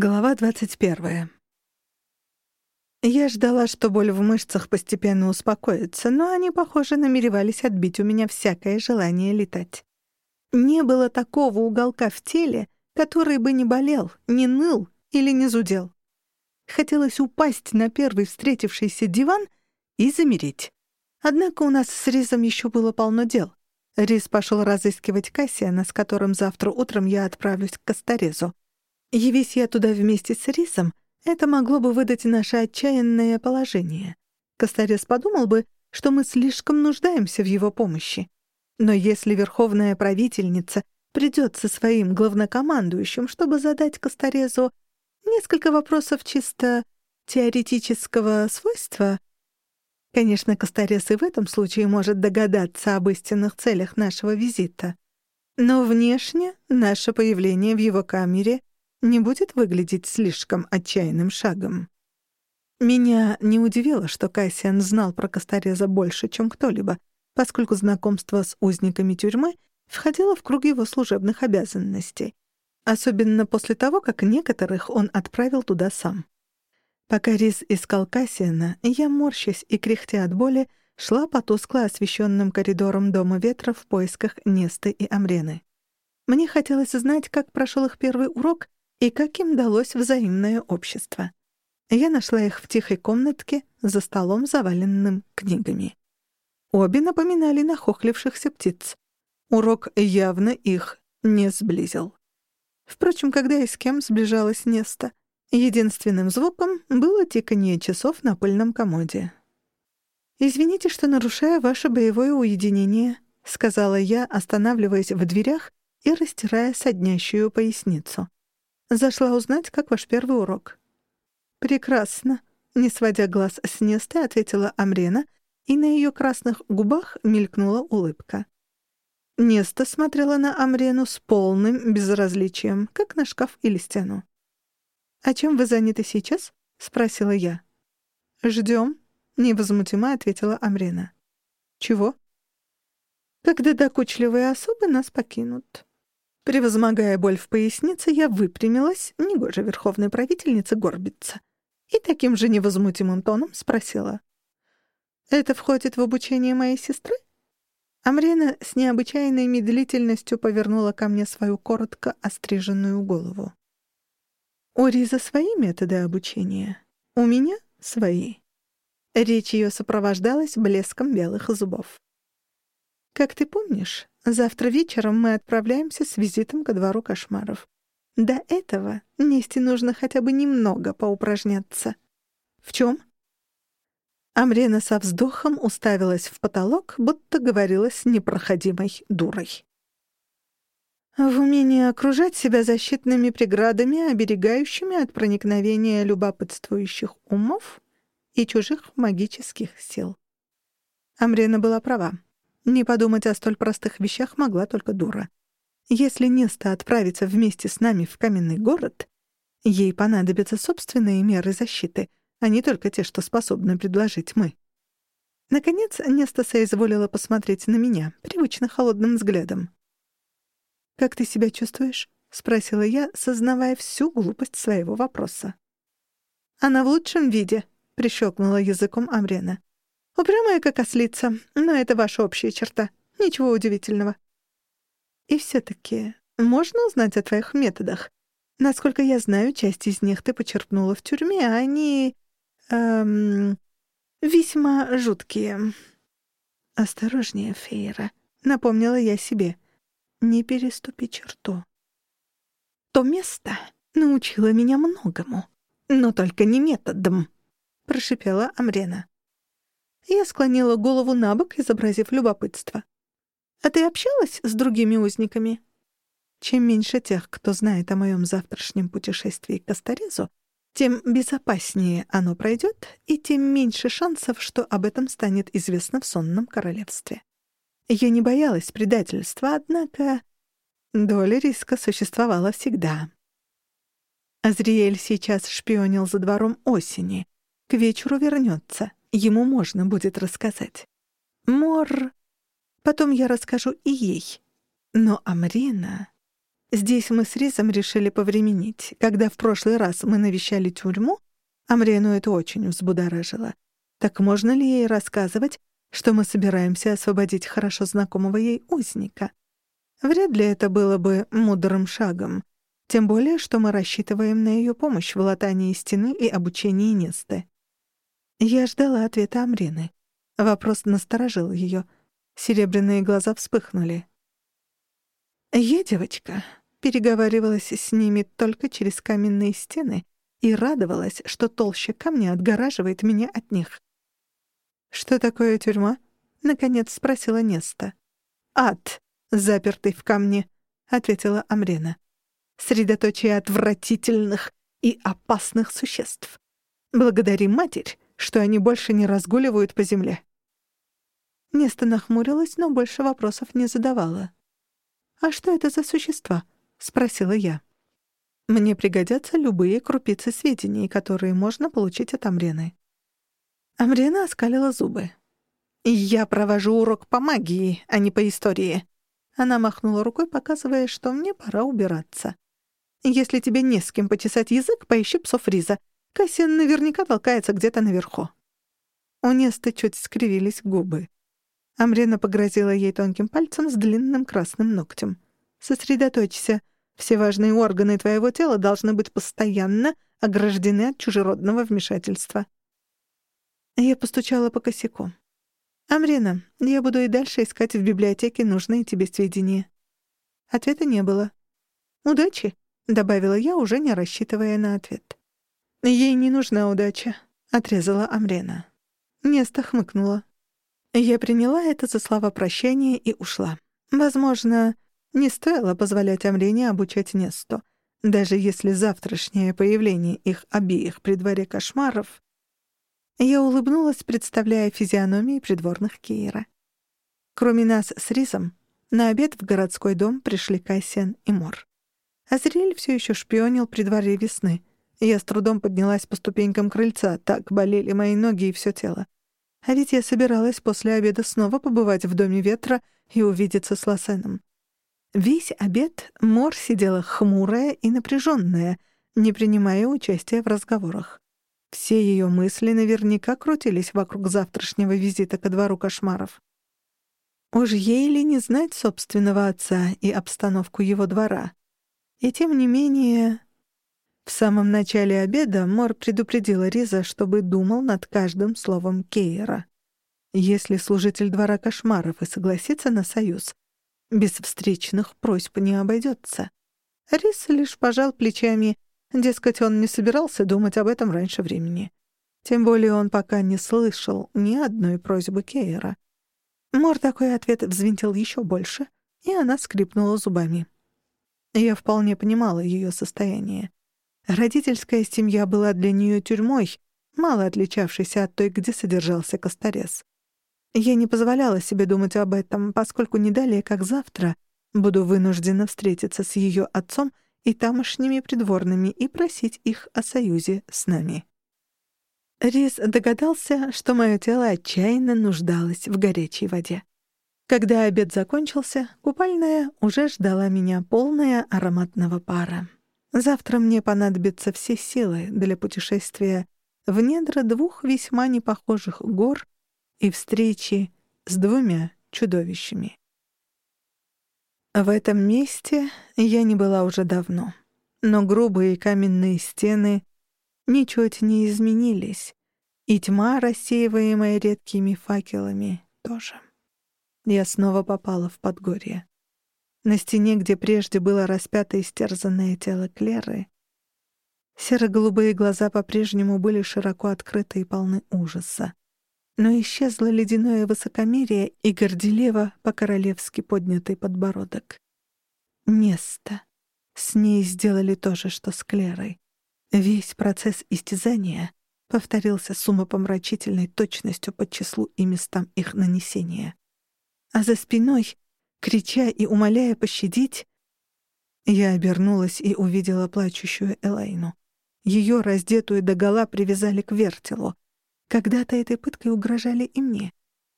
Глава 21. Я ждала, что боль в мышцах постепенно успокоится, но они, похоже, намеревались отбить у меня всякое желание летать. Не было такого уголка в теле, который бы не болел, не ныл или не зудел. Хотелось упасть на первый встретившийся диван и замереть. Однако у нас с Ризом еще было полно дел. Риз пошел разыскивать Кассиана, с которым завтра утром я отправлюсь к Косторезу. Явись я туда вместе с Рисом, это могло бы выдать наше отчаянное положение. Костарес подумал бы, что мы слишком нуждаемся в его помощи. Но если верховная правительница придет со своим главнокомандующим, чтобы задать Костарезу несколько вопросов чисто теоретического свойства, конечно, Костарес и в этом случае может догадаться об истинных целях нашего визита. Но внешне наше появление в его камере не будет выглядеть слишком отчаянным шагом. Меня не удивило, что Кассиан знал про Костореза больше, чем кто-либо, поскольку знакомство с узниками тюрьмы входило в круг его служебных обязанностей, особенно после того, как некоторых он отправил туда сам. Пока Рис искал Кассиана, я, морщась и кряхтя от боли, шла по тускло освещенным коридорам Дома Ветра в поисках Несты и Амрены. Мне хотелось знать, как прошел их первый урок и как им далось взаимное общество. Я нашла их в тихой комнатке за столом, заваленным книгами. Обе напоминали нахохлившихся птиц. Урок явно их не сблизил. Впрочем, когда и с кем сближалась Неста, единственным звуком было тиканье часов на пыльном комоде. «Извините, что нарушаю ваше боевое уединение», — сказала я, останавливаясь в дверях и растирая соднящую поясницу. Зашла узнать, как ваш первый урок». «Прекрасно», — не сводя глаз с Несты, ответила Амрена, и на ее красных губах мелькнула улыбка. Неста смотрела на Амрену с полным безразличием, как на шкаф или стену. «А чем вы заняты сейчас?» — спросила я. «Ждем», — невозмутимо ответила Амрена. «Чего?» «Когда докучливые особы нас покинут». Превозмогая боль в пояснице, я выпрямилась, негоже верховной правительнице горбиться, и таким же невозмутимым тоном спросила. «Это входит в обучение моей сестры?» Амрина с необычайной медлительностью повернула ко мне свою коротко остриженную голову. «У Риза свои методы обучения, у меня свои». Речь ее сопровождалась блеском белых зубов. «Как ты помнишь, Завтра вечером мы отправляемся с визитом ко двору кошмаров. До этого Несте нужно хотя бы немного поупражняться. В чем? Амрена со вздохом уставилась в потолок, будто говорила с непроходимой дурой. В умении окружать себя защитными преградами, оберегающими от проникновения любопытствующих умов и чужих магических сил. Амрена была права. Не подумать о столь простых вещах могла только дура. Если Неста отправится вместе с нами в каменный город, ей понадобятся собственные меры защиты, а не только те, что способны предложить мы. Наконец, Неста соизволила посмотреть на меня, привычно холодным взглядом. «Как ты себя чувствуешь?» — спросила я, сознавая всю глупость своего вопроса. «Она в лучшем виде», — прищелкнула языком Амрена. Упрямая, как ослица, но это ваша общая черта. Ничего удивительного. И все-таки можно узнать о твоих методах? Насколько я знаю, часть из них ты почерпнула в тюрьме, а они... Эм, весьма жуткие. Осторожнее, Фейра, напомнила я себе. Не переступи черту. То место научило меня многому, но только не методом, прошипела Амрена. Я склонила голову на бок, изобразив любопытство. «А ты общалась с другими узниками?» Чем меньше тех, кто знает о моем завтрашнем путешествии к Астарезу, тем безопаснее оно пройдет, и тем меньше шансов, что об этом станет известно в сонном королевстве. Я не боялась предательства, однако доля риска существовала всегда. Азриэль сейчас шпионил за двором осени. К вечеру вернется ему можно будет рассказать. Мор... Потом я расскажу и ей. Но Амрина... Здесь мы с Ризом решили повременить. Когда в прошлый раз мы навещали тюрьму, Амрену это очень взбудоражило. Так можно ли ей рассказывать, что мы собираемся освободить хорошо знакомого ей узника? Вряд ли это было бы мудрым шагом. Тем более, что мы рассчитываем на ее помощь в латании стены и обучении Несты. Я ждала ответа Амрины. Вопрос насторожил ее. Серебряные глаза вспыхнули. Я, девочка, переговаривалась с ними только через каменные стены и радовалась, что толща камня отгораживает меня от них. «Что такое тюрьма?» — наконец спросила Неста. «Ад, запертый в камне», — ответила Амрена. «Средоточие отвратительных и опасных существ. Благодари матерь, что они больше не разгуливают по земле». Неста нахмурилась, но больше вопросов не задавала. «А что это за существа?» — спросила я. «Мне пригодятся любые крупицы сведений, которые можно получить от Амрены». Амрена оскалила зубы. «Я провожу урок по магии, а не по истории». Она махнула рукой, показывая, что мне пора убираться. «Если тебе не с кем почесать язык, поищи псов Риза. Кассиан наверняка толкается где-то наверху». У Несты чуть скривились губы. Амрена погрозила ей тонким пальцем с длинным красным ногтем. «Сосредоточься. Все важные органы твоего тела должны быть постоянно ограждены от чужеродного вмешательства». Я постучала по косяку. «Амрина, я буду и дальше искать в библиотеке нужные тебе сведения». Ответа не было. «Удачи», — добавила я, уже не рассчитывая на ответ. «Ей не нужна удача», — отрезала Амрена. Неста хмыкнула. Я приняла это за слова прощания и ушла. Возможно, не стоило позволять Амрине обучать Несту. Даже если завтрашнее появление их обеих при дворе кошмаров... Я улыбнулась, представляя физиономии придворных Кейра. Кроме нас с Ризом, на обед в городской дом пришли Кассиан и Мор. Азриэль все еще шпионил при дворе весны. Я с трудом поднялась по ступенькам крыльца, так болели мои ноги и все тело. А ведь я собиралась после обеда снова побывать в Доме Ветра и увидеться с Лосеном. Весь обед Мор сидела хмурая и напряженная, не принимая участия в разговорах. Все ее мысли наверняка крутились вокруг завтрашнего визита ко двору кошмаров. Уж ей ли не знать собственного отца и обстановку его двора? И тем не менее... В самом начале обеда Мор предупредила Риза, чтобы думал над каждым словом Кейра. Если служитель двора кошмаров и согласится на союз, без встречных просьб не обойдется. Риз лишь пожал плечами, дескать, он не собирался думать об этом раньше времени. Тем более он пока не слышал ни одной просьбы Кейра. Мор такой ответ взвинтил еще больше, и она скрипнула зубами. Я вполне понимала ее состояние. Родительская семья была для нее тюрьмой, мало отличавшейся от той, где содержался Косторез. Я не позволяла себе думать об этом, поскольку не далее, как завтра, буду вынуждена встретиться с ее отцом и тамошними придворными и просить их о союзе с нами. Рис догадался, что мое тело отчаянно нуждалось в горячей воде. Когда обед закончился, купальная уже ждала меня полная ароматного пара. Завтра мне понадобятся все силы для путешествия в недра двух весьма непохожих гор и встречи с двумя чудовищами. В этом месте я не была уже давно, но грубые каменные стены ничуть не изменились, и тьма, рассеиваемая редкими факелами, тоже. Я снова попала в Подгорье. На стене, где прежде было распято истерзанное тело Клеры, серо-голубые глаза по-прежнему были широко открыты и полны ужаса. Но исчезло ледяное высокомерие и горделево по-королевски поднятый подбородок. Неста. С ней сделали то же, что с Клерой. Весь процесс истязания повторился с умопомрачительной точностью по числу и местам их нанесения. А за спиной крича и умоляя пощадить, я обернулась и увидела плачущую Элайну. Ее, раздетую догола, привязали к вертелу. Когда-то этой пыткой угрожали и мне.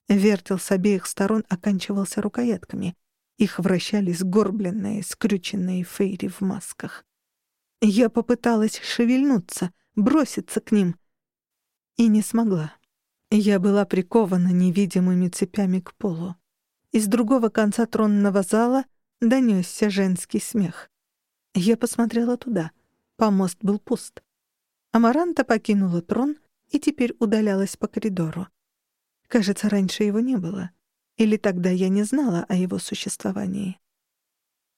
Вертел с обеих сторон оканчивался рукоятками. Их вращали сгорбленные, скрюченные фейри в масках. Я попыталась шевельнуться, броситься к ним. И не смогла. Я была прикована невидимыми цепями к полу. Из другого конца тронного зала донесся женский смех. Я посмотрела туда. Помост был пуст. Амаранта покинула трон и теперь удалялась по коридору. Кажется, раньше его не было. Или тогда я не знала о его существовании.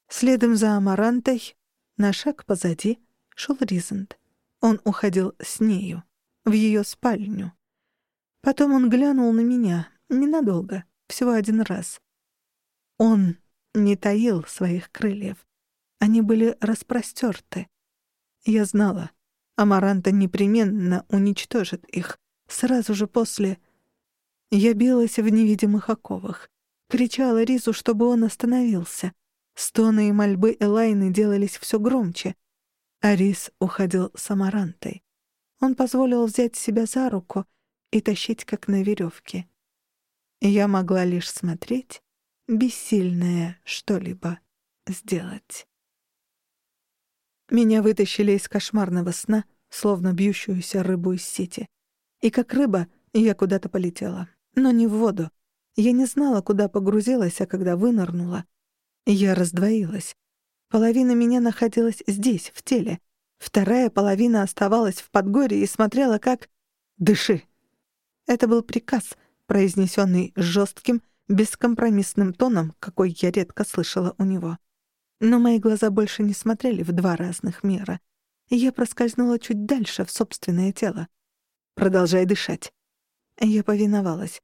Следом за Амарантой на шаг позади шел Ризент. Он уходил с нею, в ее спальню. Потом он глянул на меня, ненадолго, всего один раз. Он не таил своих крыльев. Они были распростерты. Я знала, Амаранта непременно уничтожит их сразу же после... Я билась в невидимых оковах. Кричала Ризу, чтобы он остановился. Стоны и мольбы Элайны делались все громче. Арис уходил с Амарантой. Он позволил взять себя за руку и тащить, как на веревке. Я могла лишь смотреть, бессильная что-либо сделать. Меня вытащили из кошмарного сна, словно бьющуюся рыбу из сети. И как рыба я куда-то полетела. Но не в воду. Я не знала, куда погрузилась, а когда вынырнула, я раздвоилась. Половина меня находилась здесь, в теле. Вторая половина оставалась в Подгорье и смотрела, как... «Дыши!» Это был приказ, произнесенный жестким, бескомпромиссным тоном, какой я редко слышала у него. Но мои глаза больше не смотрели в два разных мира. Я проскользнула чуть дальше, в собственное тело. «Продолжай дышать». Я повиновалась.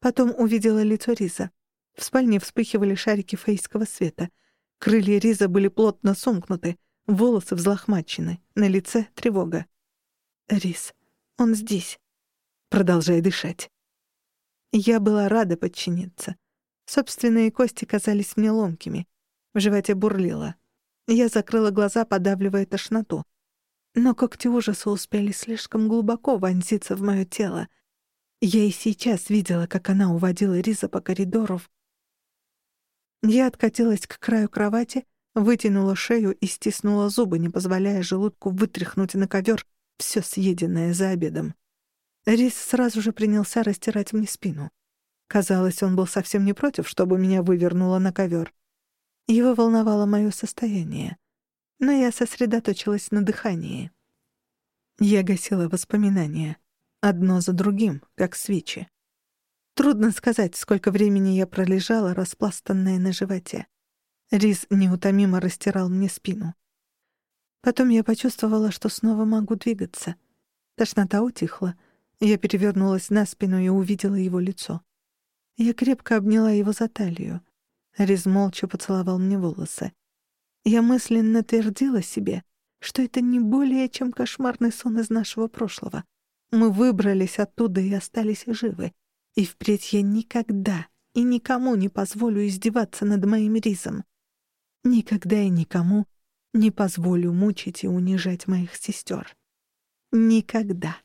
Потом увидела лицо Риза. В спальне вспыхивали шарики фейского света. Крылья Риза были плотно сомкнуты, волосы взлохмачены, на лице тревога. «Риз, он здесь. Продолжай дышать». Я была рада подчиниться. Собственные кости казались мне ломкими. В животе бурлило. Я закрыла глаза, подавливая тошноту. Но когти ужаса успели слишком глубоко вонзиться в моё тело. Я и сейчас видела, как она уводила Риза по коридору я откатилась к краю кровати, вытянула шею и стиснула зубы, не позволяя желудку вытряхнуть на ковер все съеденное за обедом. Рис сразу же принялся растирать мне спину. Казалось, он был совсем не против, чтобы меня вывернуло на ковер. Его волновало мое состояние. Но я сосредоточилась на дыхании. Я гасила воспоминания. Одно за другим, как свечи. Трудно сказать, сколько времени я пролежала, распластанная на животе. Риз неутомимо растирал мне спину. Потом я почувствовала, что снова могу двигаться. Тошнота утихла. Я перевернулась на спину и увидела его лицо. Я крепко обняла его за талию. Риз молча поцеловал мне волосы. Я мысленно твердила себе, что это не более чем кошмарный сон из нашего прошлого. Мы выбрались оттуда и остались живы. И впредь я никогда и никому не позволю издеваться над моим ризом. Никогда и никому не позволю мучить и унижать моих сестер. Никогда.